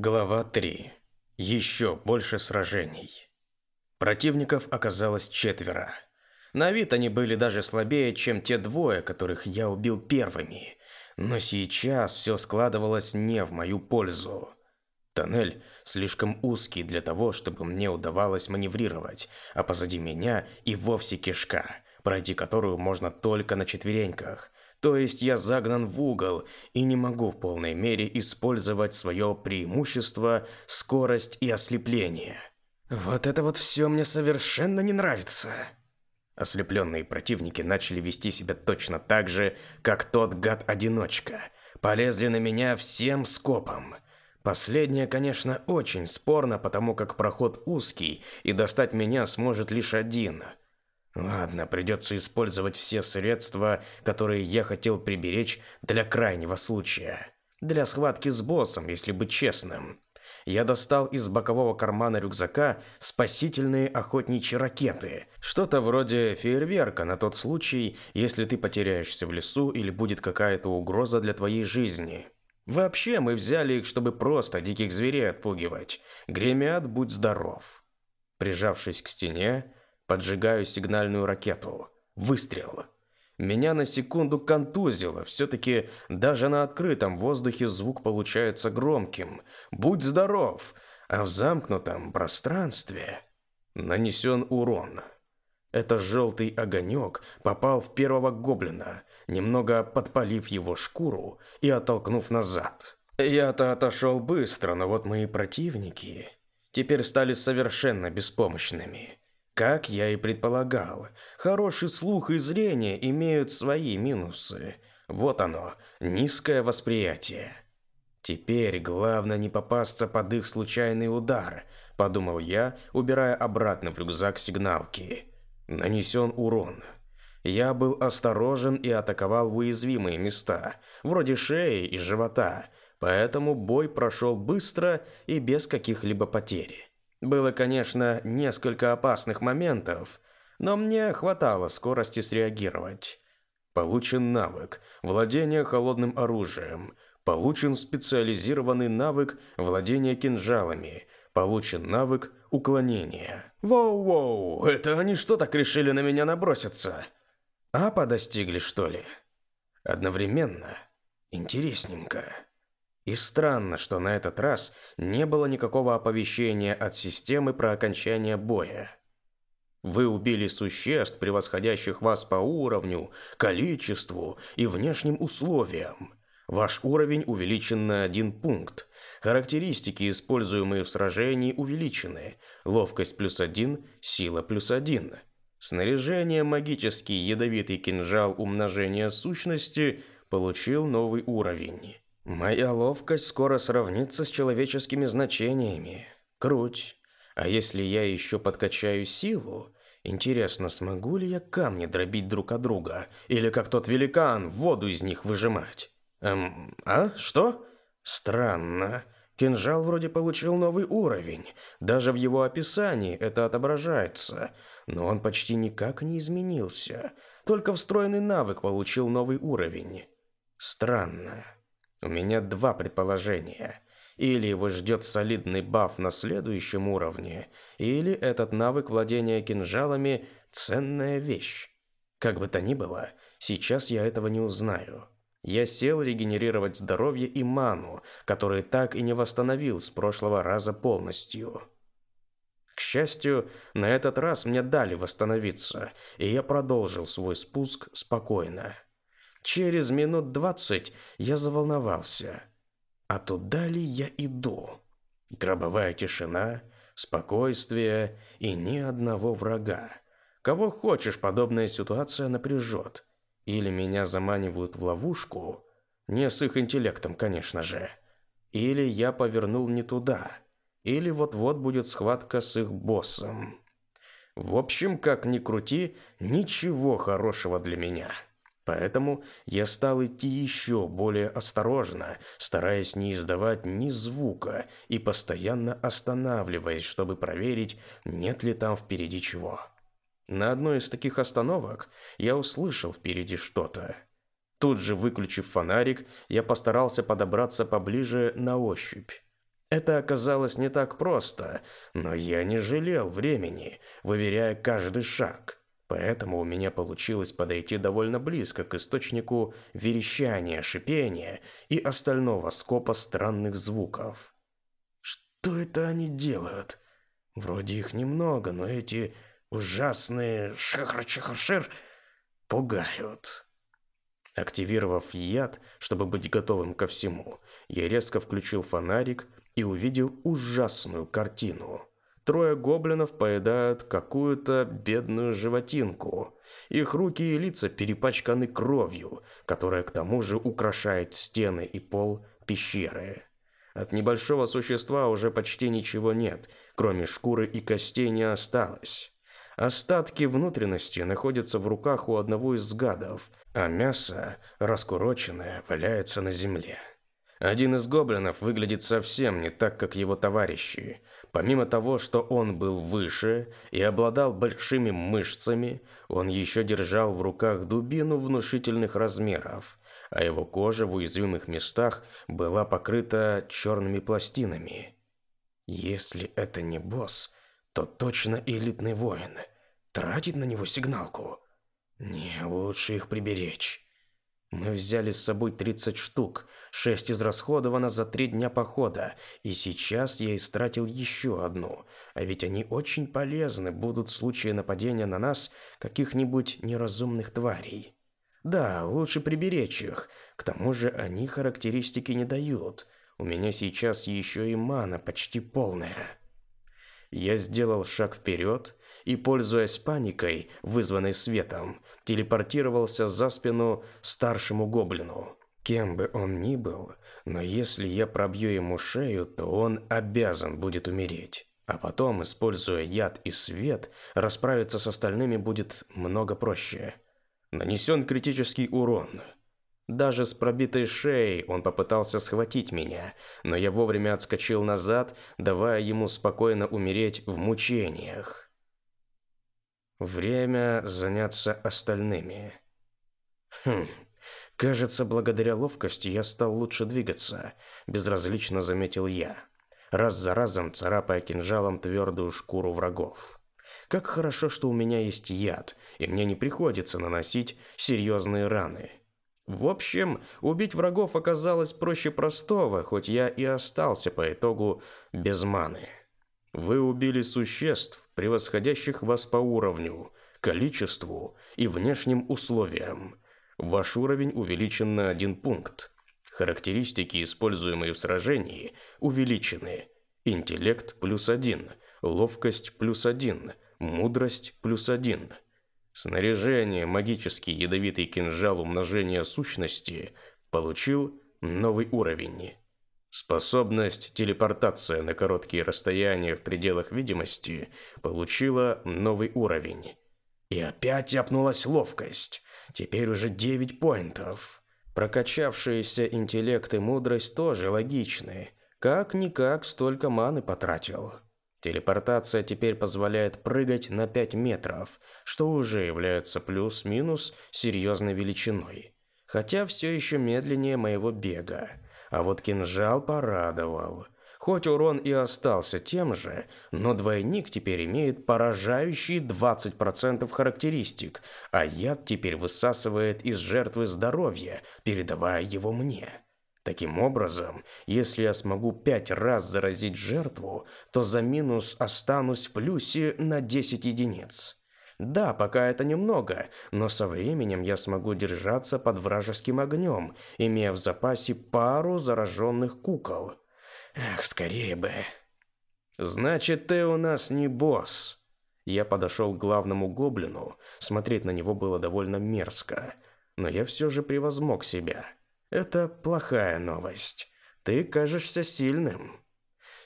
Глава 3. Еще больше сражений. Противников оказалось четверо. На вид они были даже слабее, чем те двое, которых я убил первыми. Но сейчас все складывалось не в мою пользу. Тоннель слишком узкий для того, чтобы мне удавалось маневрировать, а позади меня и вовсе кишка, пройти которую можно только на четвереньках – то есть я загнан в угол и не могу в полной мере использовать свое преимущество, скорость и ослепление. Вот это вот все мне совершенно не нравится. Ослепленные противники начали вести себя точно так же, как тот гад-одиночка. Полезли на меня всем скопом. Последнее, конечно, очень спорно, потому как проход узкий, и достать меня сможет лишь один – Ладно, придется использовать все средства, которые я хотел приберечь для крайнего случая. Для схватки с боссом, если быть честным. Я достал из бокового кармана рюкзака спасительные охотничьи ракеты. Что-то вроде фейерверка на тот случай, если ты потеряешься в лесу или будет какая-то угроза для твоей жизни. Вообще мы взяли их, чтобы просто диких зверей отпугивать. Гремят, будь здоров. Прижавшись к стене, Поджигаю сигнальную ракету. Выстрел. Меня на секунду контузило. Все-таки даже на открытом воздухе звук получается громким. Будь здоров! А в замкнутом пространстве нанесен урон. Это желтый огонек попал в первого гоблина, немного подпалив его шкуру и оттолкнув назад. Я-то отошел быстро, но вот мои противники теперь стали совершенно беспомощными. Как я и предполагал, хороший слух и зрение имеют свои минусы. Вот оно, низкое восприятие. Теперь главное не попасться под их случайный удар, подумал я, убирая обратно в рюкзак сигналки. Нанесен урон. Я был осторожен и атаковал уязвимые места, вроде шеи и живота, поэтому бой прошел быстро и без каких-либо потерь. Было, конечно, несколько опасных моментов, но мне хватало скорости среагировать. Получен навык владения холодным оружием, получен специализированный навык владения кинжалами, получен навык уклонения. Воу-воу, это они что так решили на меня наброситься? А подостигли, что ли? Одновременно. Интересненько. И странно, что на этот раз не было никакого оповещения от системы про окончание боя. Вы убили существ, превосходящих вас по уровню, количеству и внешним условиям. Ваш уровень увеличен на один пункт. Характеристики, используемые в сражении, увеличены. Ловкость плюс один, сила плюс один. Снаряжение магический ядовитый кинжал умножения сущности получил новый уровень. Моя ловкость скоро сравнится с человеческими значениями. Круть. А если я еще подкачаю силу, интересно, смогу ли я камни дробить друг от друга? Или как тот великан, воду из них выжимать? Эм, а? Что? Странно. Кинжал вроде получил новый уровень. Даже в его описании это отображается. Но он почти никак не изменился. Только встроенный навык получил новый уровень. Странно. У меня два предположения. Или его ждет солидный баф на следующем уровне, или этот навык владения кинжалами – ценная вещь. Как бы то ни было, сейчас я этого не узнаю. Я сел регенерировать здоровье и ману, который так и не восстановил с прошлого раза полностью. К счастью, на этот раз мне дали восстановиться, и я продолжил свой спуск спокойно. Через минут двадцать я заволновался. А туда ли я иду? Гробовая тишина, спокойствие и ни одного врага. Кого хочешь, подобная ситуация напряжет. Или меня заманивают в ловушку, не с их интеллектом, конечно же. Или я повернул не туда. Или вот-вот будет схватка с их боссом. В общем, как ни крути, ничего хорошего для меня. Поэтому я стал идти еще более осторожно, стараясь не издавать ни звука и постоянно останавливаясь, чтобы проверить, нет ли там впереди чего. На одной из таких остановок я услышал впереди что-то. Тут же, выключив фонарик, я постарался подобраться поближе на ощупь. Это оказалось не так просто, но я не жалел времени, выверяя каждый шаг. Поэтому у меня получилось подойти довольно близко к источнику верещания, шипения и остального скопа странных звуков. Что это они делают? Вроде их немного, но эти ужасные шахар-чахар-шир пугают. Активировав яд, чтобы быть готовым ко всему, я резко включил фонарик и увидел ужасную картину – Трое гоблинов поедают какую-то бедную животинку. Их руки и лица перепачканы кровью, которая к тому же украшает стены и пол пещеры. От небольшого существа уже почти ничего нет, кроме шкуры и костей не осталось. Остатки внутренности находятся в руках у одного из гадов, а мясо, раскуроченное, валяется на земле. Один из гоблинов выглядит совсем не так, как его товарищи. Помимо того, что он был выше и обладал большими мышцами, он еще держал в руках дубину внушительных размеров, а его кожа в уязвимых местах была покрыта черными пластинами. Если это не босс, то точно элитный воин. Тратить на него сигналку? Не, лучше их приберечь. Мы взяли с собой 30 штук, 6 израсходовано за три дня похода, и сейчас я истратил еще одну. А ведь они очень полезны будут в случае нападения на нас каких-нибудь неразумных тварей. Да, лучше приберечь их. К тому же они характеристики не дают. У меня сейчас еще и мана почти полная. Я сделал шаг вперед и, пользуясь паникой, вызванной светом, телепортировался за спину старшему гоблину. Кем бы он ни был, но если я пробью ему шею, то он обязан будет умереть. А потом, используя яд и свет, расправиться с остальными будет много проще. Нанесен критический урон. Даже с пробитой шеей он попытался схватить меня, но я вовремя отскочил назад, давая ему спокойно умереть в мучениях. Время заняться остальными. Хм. Кажется, благодаря ловкости я стал лучше двигаться, безразлично заметил я, раз за разом царапая кинжалом твердую шкуру врагов. Как хорошо, что у меня есть яд, и мне не приходится наносить серьезные раны. В общем, убить врагов оказалось проще простого, хоть я и остался по итогу без маны. Вы убили существ, превосходящих вас по уровню, количеству и внешним условиям. Ваш уровень увеличен на один пункт. Характеристики, используемые в сражении, увеличены. Интеллект плюс один, ловкость плюс один, мудрость плюс один. Снаряжение, магический ядовитый кинжал умножения сущности получил новый уровень. Способность телепортация на короткие расстояния в пределах видимости получила новый уровень. И опять япнулась ловкость. Теперь уже 9 поинтов. Прокачавшиеся интеллект и мудрость тоже логичны. Как-никак столько маны потратил. Телепортация теперь позволяет прыгать на 5 метров, что уже является плюс-минус серьезной величиной. Хотя все еще медленнее моего бега а вот кинжал порадовал. Хоть урон и остался тем же, но двойник теперь имеет поражающие 20% характеристик, а яд теперь высасывает из жертвы здоровье, передавая его мне. Таким образом, если я смогу пять раз заразить жертву, то за минус останусь в плюсе на 10 единиц. Да, пока это немного, но со временем я смогу держаться под вражеским огнем, имея в запасе пару зараженных кукол. Эх, скорее бы. Значит, ты у нас не босс. Я подошел к главному гоблину. Смотреть на него было довольно мерзко, но я все же превозмог себя. Это плохая новость. Ты кажешься сильным.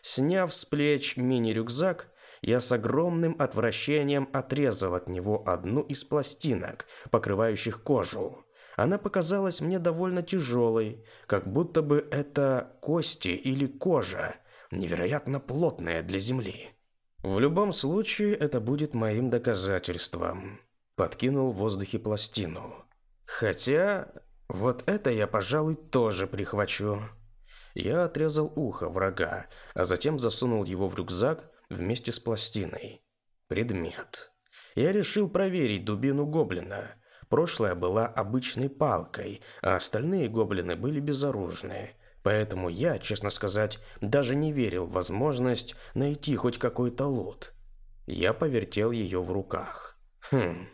Сняв с плеч мини-рюкзак, я с огромным отвращением отрезал от него одну из пластинок, покрывающих кожу. Она показалась мне довольно тяжелой, как будто бы это кости или кожа, невероятно плотная для земли. В любом случае, это будет моим доказательством. Подкинул в воздухе пластину. Хотя, вот это я, пожалуй, тоже прихвачу. Я отрезал ухо врага, а затем засунул его в рюкзак вместе с пластиной. Предмет. Я решил проверить дубину гоблина. Прошлая была обычной палкой, а остальные гоблины были безоружные. Поэтому я, честно сказать, даже не верил в возможность найти хоть какой-то лот. Я повертел ее в руках. Хм,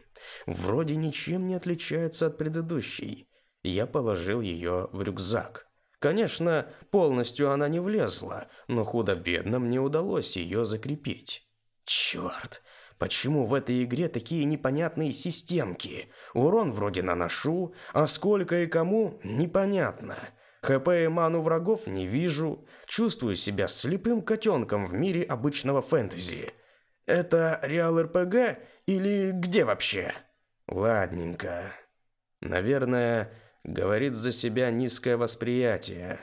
вроде ничем не отличается от предыдущей. Я положил ее в рюкзак. Конечно, полностью она не влезла, но худо-бедно мне удалось ее закрепить. Черт, почему в этой игре такие непонятные системки? Урон вроде наношу, а сколько и кому – непонятно. ХП и ману врагов не вижу, чувствую себя слепым котенком в мире обычного фэнтези. Это реал-РПГ или где вообще? Ладненько. Наверное, говорит за себя низкое восприятие.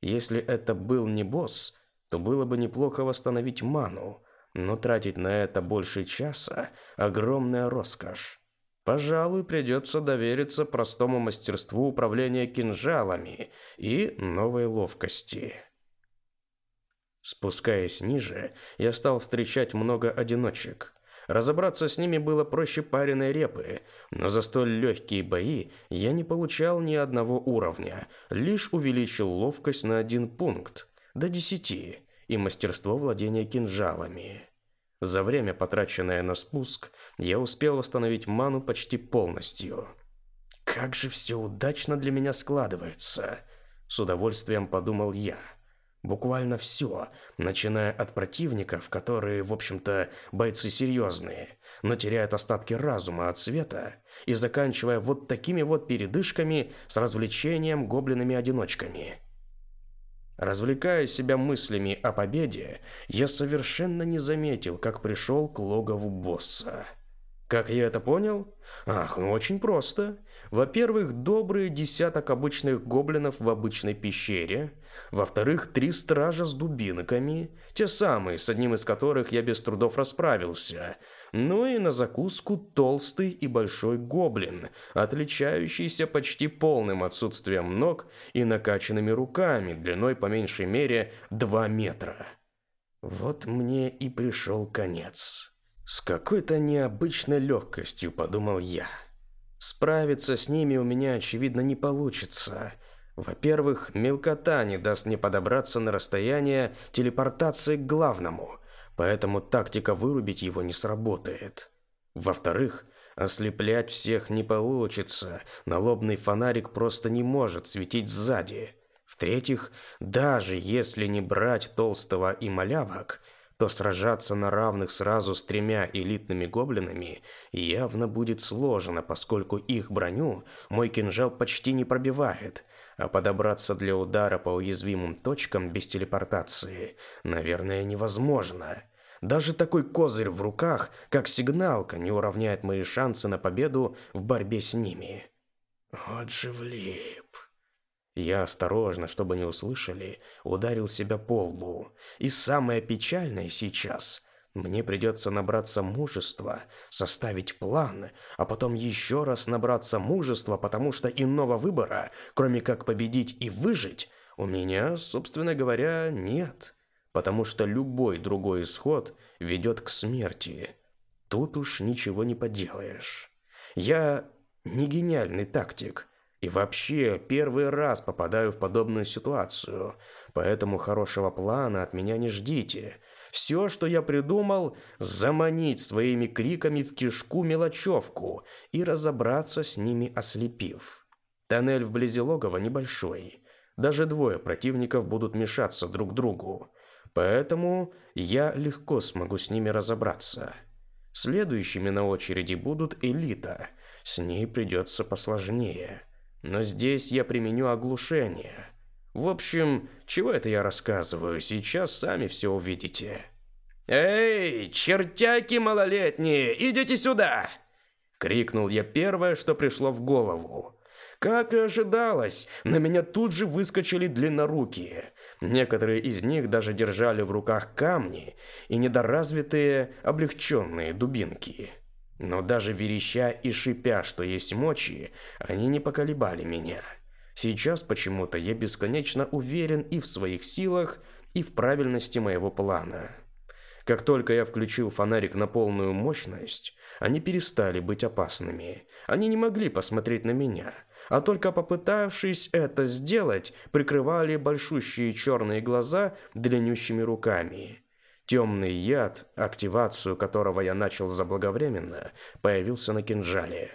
Если это был не босс, то было бы неплохо восстановить ману, но тратить на это больше часа – огромная роскошь. Пожалуй, придется довериться простому мастерству управления кинжалами и новой ловкости. Спускаясь ниже, я стал встречать много одиночек – Разобраться с ними было проще пареной репы, но за столь легкие бои я не получал ни одного уровня, лишь увеличил ловкость на один пункт, до десяти, и мастерство владения кинжалами. За время, потраченное на спуск, я успел восстановить ману почти полностью. Как же все удачно для меня складывается, с удовольствием подумал я. Буквально все, начиная от противников, которые, в общем-то, бойцы серьезные, но теряют остатки разума от света, и заканчивая вот такими вот передышками с развлечением гоблинами-одиночками. Развлекая себя мыслями о победе, я совершенно не заметил, как пришел к логову босса. Как я это понял? Ах, ну очень просто. Во-первых, добрый десяток обычных гоблинов в обычной пещере. Во-вторых, три стража с дубинками, те самые, с одним из которых я без трудов расправился. Ну и на закуску толстый и большой гоблин, отличающийся почти полным отсутствием ног и накачанными руками, длиной по меньшей мере 2 метра. Вот мне и пришел конец. С какой-то необычной легкостью подумал я. Справиться с ними у меня, очевидно, не получится. Во-первых, мелкота не даст мне подобраться на расстояние телепортации к главному, поэтому тактика вырубить его не сработает. Во-вторых, ослеплять всех не получится, налобный фонарик просто не может светить сзади. В-третьих, даже если не брать толстого и малявок – то сражаться на равных сразу с тремя элитными гоблинами явно будет сложно, поскольку их броню мой кинжал почти не пробивает, а подобраться для удара по уязвимым точкам без телепортации, наверное, невозможно. Даже такой козырь в руках, как сигналка, не уравняет мои шансы на победу в борьбе с ними. Вот же влип. Я осторожно, чтобы не услышали, ударил себя по лбу. И самое печальное сейчас мне придется набраться мужества, составить план, а потом еще раз набраться мужества, потому что иного выбора, кроме как победить и выжить, у меня, собственно говоря, нет, потому что любой другой исход ведет к смерти. Тут уж ничего не поделаешь. Я не гениальный тактик, и вообще, первый раз попадаю в подобную ситуацию, поэтому хорошего плана от меня не ждите. Все, что я придумал, заманить своими криками в кишку мелочевку и разобраться с ними ослепив. Тоннель вблизи логова небольшой. Даже двое противников будут мешаться друг другу. Поэтому я легко смогу с ними разобраться. Следующими на очереди будут элита. С ней придется посложнее. Но здесь я применю оглушение. В общем, чего это я рассказываю, сейчас сами все увидите. «Эй, чертяки малолетние, идите сюда!» Крикнул я первое, что пришло в голову. Как и ожидалось, на меня тут же выскочили длиннорукие. Некоторые из них даже держали в руках камни и недоразвитые облегченные дубинки. Но даже вереща и шипя, что есть мочи, они не поколебали меня. Сейчас почему-то я бесконечно уверен и в своих силах, и в правильности моего плана. Как только я включил фонарик на полную мощность, они перестали быть опасными. Они не могли посмотреть на меня, а только попытавшись это сделать, прикрывали большущие черные глаза длиннющими руками. Темный яд, активацию которого я начал заблаговременно, появился на кинжале.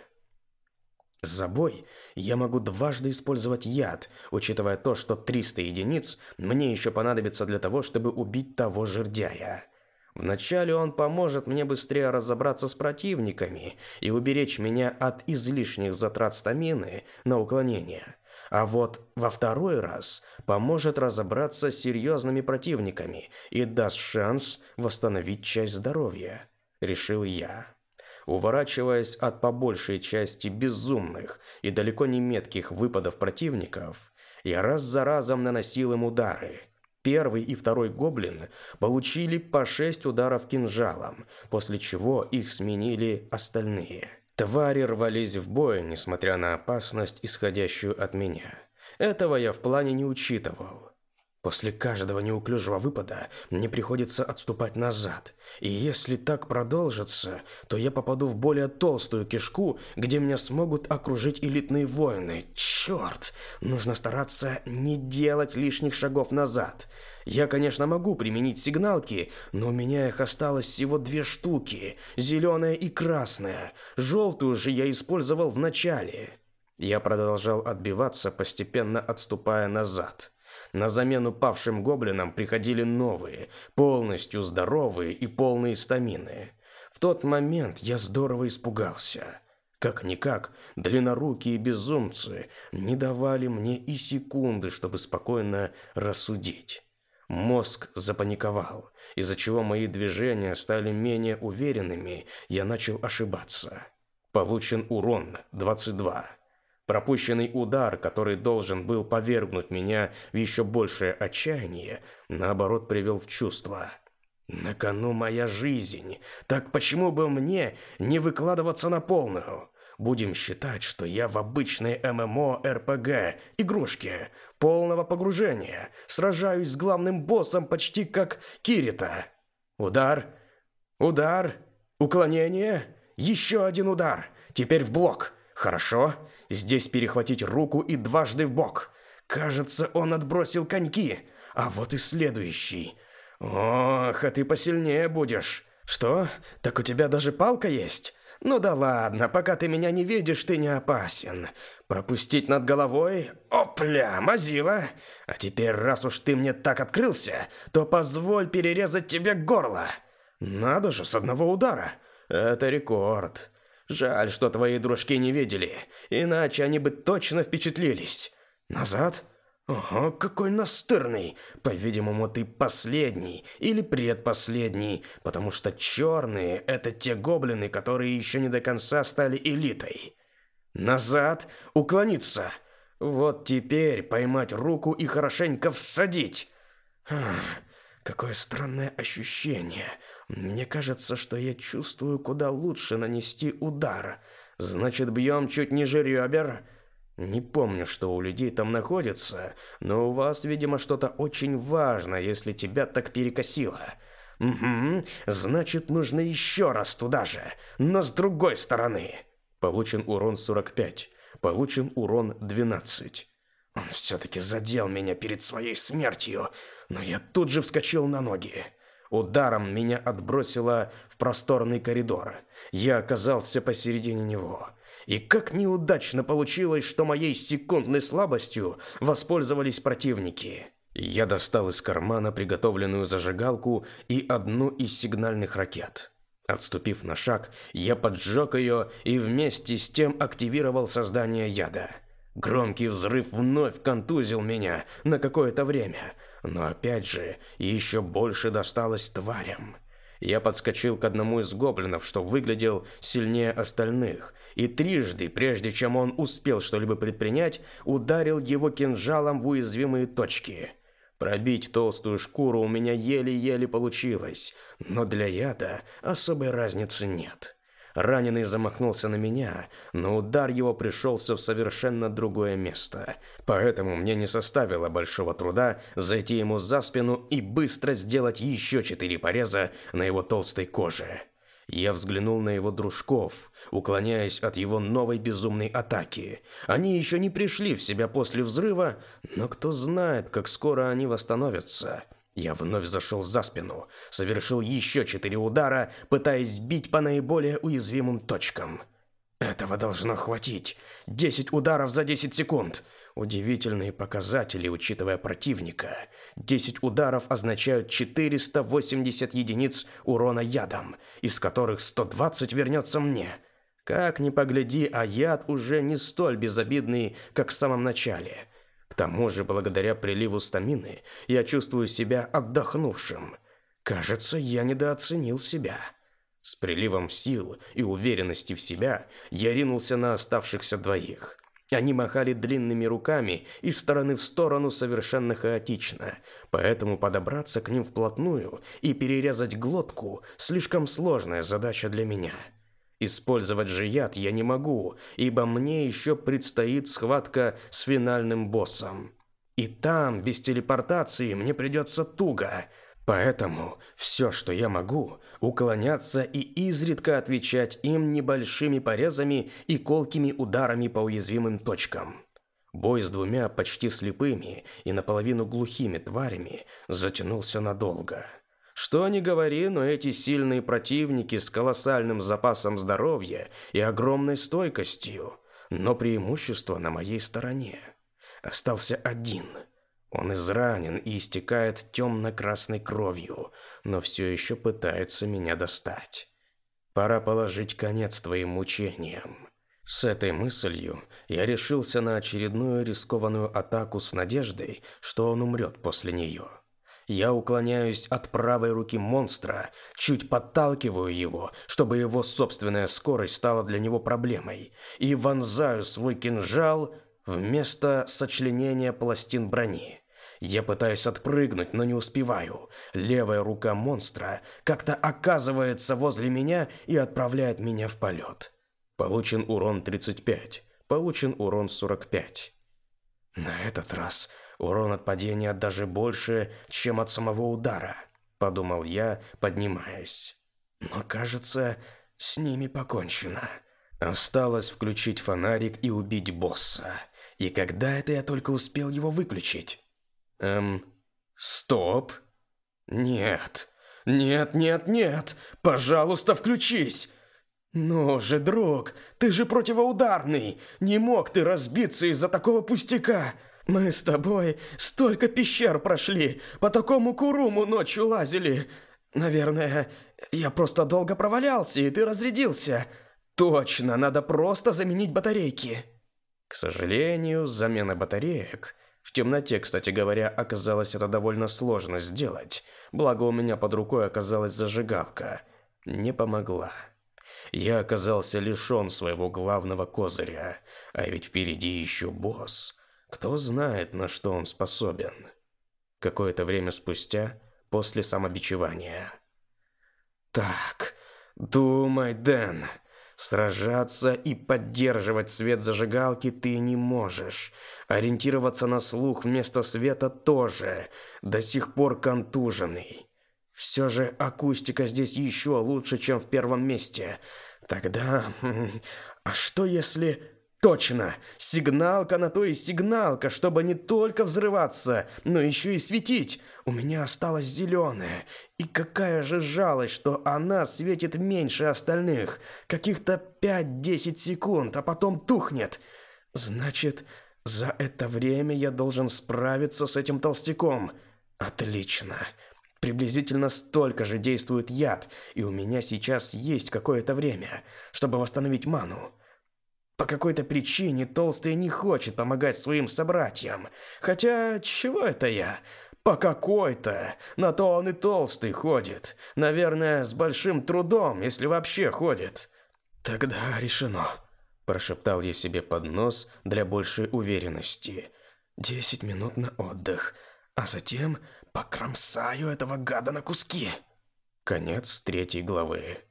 За бой я могу дважды использовать яд, учитывая то, что 300 единиц мне еще понадобится для того, чтобы убить того жердяя. Вначале он поможет мне быстрее разобраться с противниками и уберечь меня от излишних затрат стамины на уклонение. А вот во второй раз поможет разобраться с серьезными противниками и даст шанс восстановить часть здоровья, решил я. Уворачиваясь от побольшей части безумных и далеко не метких выпадов противников, я раз за разом наносил им удары. Первый и второй гоблин получили по шесть ударов кинжалом, после чего их сменили остальные – Твари рвались в бой, несмотря на опасность, исходящую от меня. Этого я в плане не учитывал. После каждого неуклюжего выпада мне приходится отступать назад, и если так продолжится, то я попаду в более толстую кишку, где меня смогут окружить элитные воины. Черт! Нужно стараться не делать лишних шагов назад. Я, конечно, могу применить сигналки, но у меня их осталось всего две штуки, зеленая и красная. Желтую же я использовал в начале. Я продолжал отбиваться, постепенно отступая назад. На замену павшим гоблинам приходили новые, полностью здоровые и полные стамины. В тот момент я здорово испугался. Как-никак, длиннорукие безумцы не давали мне и секунды, чтобы спокойно рассудить. Мозг запаниковал, из-за чего мои движения стали менее уверенными, я начал ошибаться. Получен урон 22. Пропущенный удар, который должен был повергнуть меня в еще большее отчаяние, наоборот привел в чувство. На кону моя жизнь, так почему бы мне не выкладываться на полную? Будем считать, что я в обычной ММО-РПГ, игрушке, полного погружения. Сражаюсь с главным боссом почти как Кирита. Удар, удар, уклонение, еще один удар. Теперь в блок. Хорошо. Здесь перехватить руку и дважды в бок. Кажется, он отбросил коньки. А вот и следующий. Ох, а ты посильнее будешь. Что? Так у тебя даже палка есть? «Ну да ладно, пока ты меня не видишь, ты не опасен. Пропустить над головой? Опля, мазила! А теперь, раз уж ты мне так открылся, то позволь перерезать тебе горло!» «Надо же, с одного удара! Это рекорд!» «Жаль, что твои дружки не видели, иначе они бы точно впечатлились!» «Назад?» Ага, какой настырный! По-видимому, ты последний или предпоследний, потому что черные — это те гоблины, которые еще не до конца стали элитой. Назад, уклониться. Вот теперь поймать руку и хорошенько всадить. Ах, какое странное ощущение. Мне кажется, что я чувствую, куда лучше нанести удар. Значит, бьем чуть ниже ребер, не помню, что у людей там находится, но у вас, видимо, что-то очень важно, если тебя так перекосило. Угу, значит, нужно еще раз туда же, но с другой стороны. Получен урон 45, получен урон 12. Он все-таки задел меня перед своей смертью, но я тут же вскочил на ноги. Ударом меня отбросило в просторный коридор. Я оказался посередине него. И как неудачно получилось, что моей секундной слабостью воспользовались противники. Я достал из кармана приготовленную зажигалку и одну из сигнальных ракет. Отступив на шаг, я поджег ее и вместе с тем активировал создание яда. Громкий взрыв вновь контузил меня на какое-то время, но опять же еще больше досталось тварям. Я подскочил к одному из гоблинов, что выглядел сильнее остальных, и трижды, прежде чем он успел что-либо предпринять, ударил его кинжалом в уязвимые точки. Пробить толстую шкуру у меня еле-еле получилось, но для яда особой разницы нет. Раненый замахнулся на меня, но удар его пришелся в совершенно другое место, поэтому мне не составило большого труда зайти ему за спину и быстро сделать еще четыре пореза на его толстой коже. Я взглянул на его дружков, уклоняясь от его новой безумной атаки. Они еще не пришли в себя после взрыва, но кто знает, как скоро они восстановятся. Я вновь зашел за спину, совершил еще четыре удара, пытаясь сбить по наиболее уязвимым точкам. Этого должно хватить. Десять ударов за десять секунд. Удивительные показатели, учитывая противника. 10 ударов означают 480 единиц урона ядом, из которых 120 вернется мне. Как ни погляди, а яд уже не столь безобидный, как в самом начале. К тому же, благодаря приливу стамины, я чувствую себя отдохнувшим. Кажется, я недооценил себя. С приливом сил и уверенности в себя я ринулся на оставшихся двоих – они махали длинными руками и в стороны в сторону совершенно хаотично, поэтому подобраться к ним вплотную и перерезать глотку – слишком сложная задача для меня. Использовать же яд я не могу, ибо мне еще предстоит схватка с финальным боссом. И там, без телепортации, мне придется туго – Поэтому все, что я могу, уклоняться и изредка отвечать им небольшими порезами и колкими ударами по уязвимым точкам. Бой с двумя почти слепыми и наполовину глухими тварями затянулся надолго. Что ни говори, но эти сильные противники с колоссальным запасом здоровья и огромной стойкостью, но преимущество на моей стороне. Остался один – он изранен и истекает темно-красной кровью, но все еще пытается меня достать. Пора положить конец твоим мучениям. С этой мыслью я решился на очередную рискованную атаку с надеждой, что он умрет после нее. Я уклоняюсь от правой руки монстра, чуть подталкиваю его, чтобы его собственная скорость стала для него проблемой, и вонзаю свой кинжал – вместо сочленения пластин брони. Я пытаюсь отпрыгнуть, но не успеваю. Левая рука монстра как-то оказывается возле меня и отправляет меня в полет. Получен урон 35. Получен урон 45. На этот раз урон от падения даже больше, чем от самого удара, подумал я, поднимаясь. Но кажется, с ними покончено. Осталось включить фонарик и убить босса. И когда это я только успел его выключить? Эм, стоп. Нет. Нет, нет, нет. Пожалуйста, включись. «Ну же, друг, ты же противоударный! Не мог ты разбиться из-за такого пустяка! Мы с тобой столько пещер прошли, по такому куруму ночью лазили! Наверное, я просто долго провалялся, и ты разрядился! Точно, надо просто заменить батарейки!» К сожалению, замена батареек в темноте, кстати говоря, оказалось это довольно сложно сделать. Благо у меня под рукой оказалась зажигалка. Не помогла. Я оказался лишён своего главного козыря, а ведь впереди еще босс. Кто знает, на что он способен. Какое-то время спустя, после самобичевания. Так, думай, Дэн. Сражаться и поддерживать свет зажигалки ты не можешь. Ориентироваться на слух вместо света тоже, до сих пор контуженный. Все же акустика здесь еще лучше, чем в первом месте. Тогда... Хм, а что если... Точно, сигналка на то и сигналка, чтобы не только взрываться, но еще и светить. У меня осталась зеленая. И какая же жалость, что она светит меньше остальных. Каких-то 5-10 секунд, а потом тухнет. Значит, за это время я должен справиться с этим толстяком. Отлично. Приблизительно столько же действует яд, и у меня сейчас есть какое-то время, чтобы восстановить ману. По какой-то причине Толстый не хочет помогать своим собратьям. Хотя, чего это я? По какой-то. На то он и Толстый ходит. Наверное, с большим трудом, если вообще ходит. Тогда решено. Прошептал я себе под нос для большей уверенности. Десять минут на отдых, а затем покромсаю этого гада на куски. Конец третьей главы.